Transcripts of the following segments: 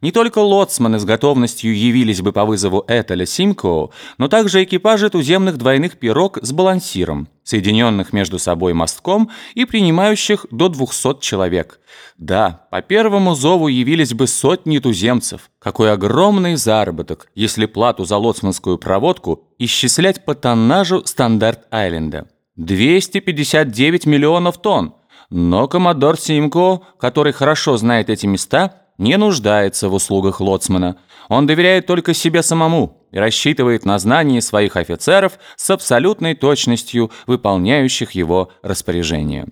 Не только лоцманы с готовностью явились бы по вызову Этеля Симкоу, но также экипажи туземных двойных пирог с балансиром, соединенных между собой мостком и принимающих до 200 человек. Да, по первому зову явились бы сотни туземцев. Какой огромный заработок, если плату за лоцманскую проводку исчислять по тоннажу Стандарт-Айленда. 259 миллионов тонн. Но коммодор Симко, который хорошо знает эти места, не нуждается в услугах лоцмана. Он доверяет только себе самому и рассчитывает на знание своих офицеров с абсолютной точностью выполняющих его распоряжения.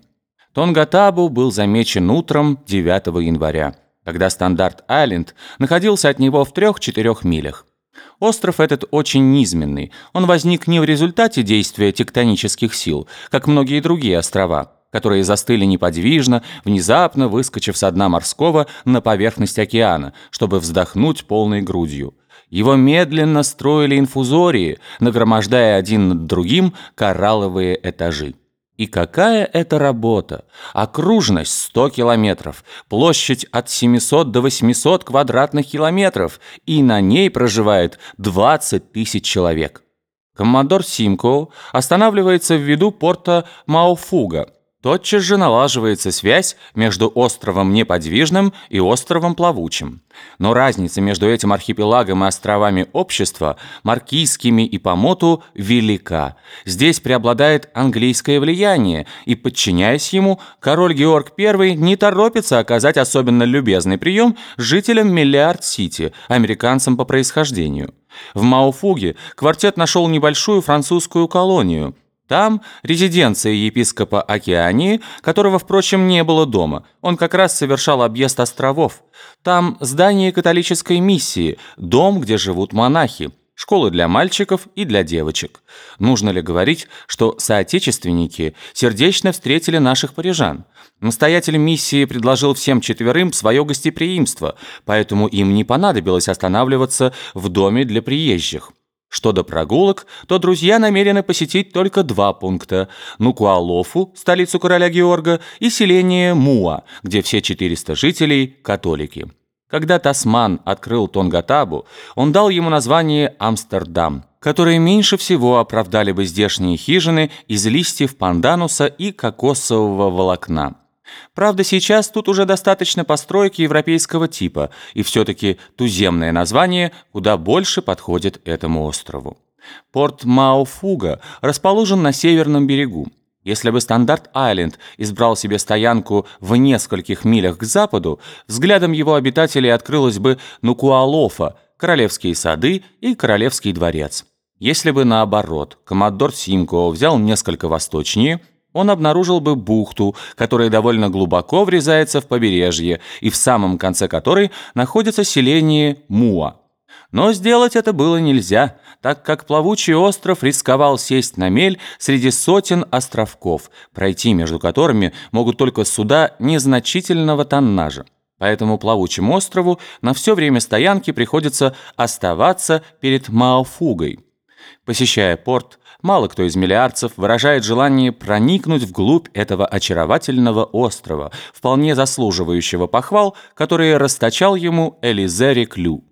Тонгатабу был замечен утром 9 января, когда Стандарт-Айленд находился от него в 3-4 милях. Остров этот очень низменный. Он возник не в результате действия тектонических сил, как многие другие острова, которые застыли неподвижно, внезапно выскочив с дна морского на поверхность океана, чтобы вздохнуть полной грудью. Его медленно строили инфузории, нагромождая один над другим коралловые этажи. И какая это работа! Окружность 100 километров, площадь от 700 до 800 квадратных километров, и на ней проживает 20 тысяч человек. Коммодор Симкоу останавливается в виду порта Мауфуга – Тотчас же налаживается связь между островом Неподвижным и островом Плавучим. Но разница между этим архипелагом и островами общества, Маркийскими и Помоту, велика. Здесь преобладает английское влияние, и, подчиняясь ему, король Георг I не торопится оказать особенно любезный прием жителям Миллиард-Сити, американцам по происхождению. В Мауфуге квартет нашел небольшую французскую колонию – там резиденция епископа Океании, которого, впрочем, не было дома. Он как раз совершал объезд островов. Там здание католической миссии, дом, где живут монахи, школы для мальчиков и для девочек. Нужно ли говорить, что соотечественники сердечно встретили наших парижан? Настоятель миссии предложил всем четверым свое гостеприимство, поэтому им не понадобилось останавливаться в доме для приезжих. Что до прогулок, то друзья намерены посетить только два пункта – Нукуалофу, столицу короля Георга, и селение Муа, где все 400 жителей – католики. Когда Тасман открыл Тонгатабу, он дал ему название Амстердам, которые меньше всего оправдали бы здешние хижины из листьев пандануса и кокосового волокна. Правда, сейчас тут уже достаточно постройки европейского типа, и все-таки туземное название куда больше подходит этому острову. Порт Мауфуга расположен на северном берегу. Если бы Стандарт-Айленд избрал себе стоянку в нескольких милях к западу, взглядом его обитателей открылось бы Нукуалофа, Королевские сады и Королевский дворец. Если бы наоборот, коммодор Симко взял несколько восточнее – он обнаружил бы бухту, которая довольно глубоко врезается в побережье и в самом конце которой находится селение Муа. Но сделать это было нельзя, так как плавучий остров рисковал сесть на мель среди сотен островков, пройти между которыми могут только суда незначительного тоннажа. Поэтому плавучему острову на все время стоянки приходится оставаться перед Маофугой. Посещая порт, мало кто из миллиардцев выражает желание проникнуть вглубь этого очаровательного острова, вполне заслуживающего похвал, которые расточал ему Элизе Реклю.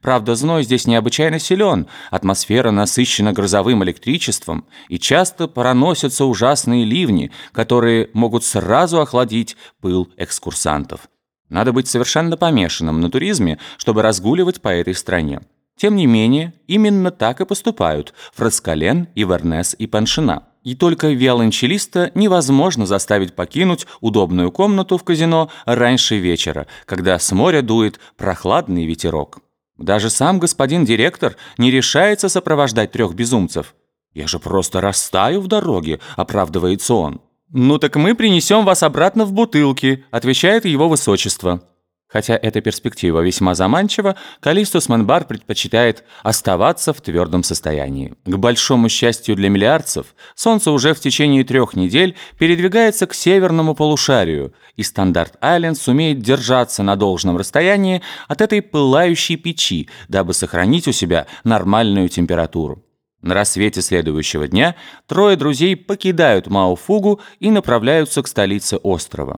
Правда, зной здесь необычайно силен, атмосфера насыщена грозовым электричеством, и часто проносятся ужасные ливни, которые могут сразу охладить пыл экскурсантов. Надо быть совершенно помешанным на туризме, чтобы разгуливать по этой стране. Тем не менее, именно так и поступают Фраскален, Ивернес и Паншина. И только виолончелиста невозможно заставить покинуть удобную комнату в казино раньше вечера, когда с моря дует прохладный ветерок. Даже сам господин директор не решается сопровождать трех безумцев. «Я же просто растаю в дороге», — оправдывается он. «Ну так мы принесем вас обратно в бутылки», — отвечает его высочество. Хотя эта перспектива весьма заманчива, Калистус Манбар предпочитает оставаться в твердом состоянии. К большому счастью для миллиардцев, Солнце уже в течение трех недель передвигается к северному полушарию, и Стандарт-Айленд сумеет держаться на должном расстоянии от этой пылающей печи, дабы сохранить у себя нормальную температуру. На рассвете следующего дня трое друзей покидают Мауфугу и направляются к столице острова.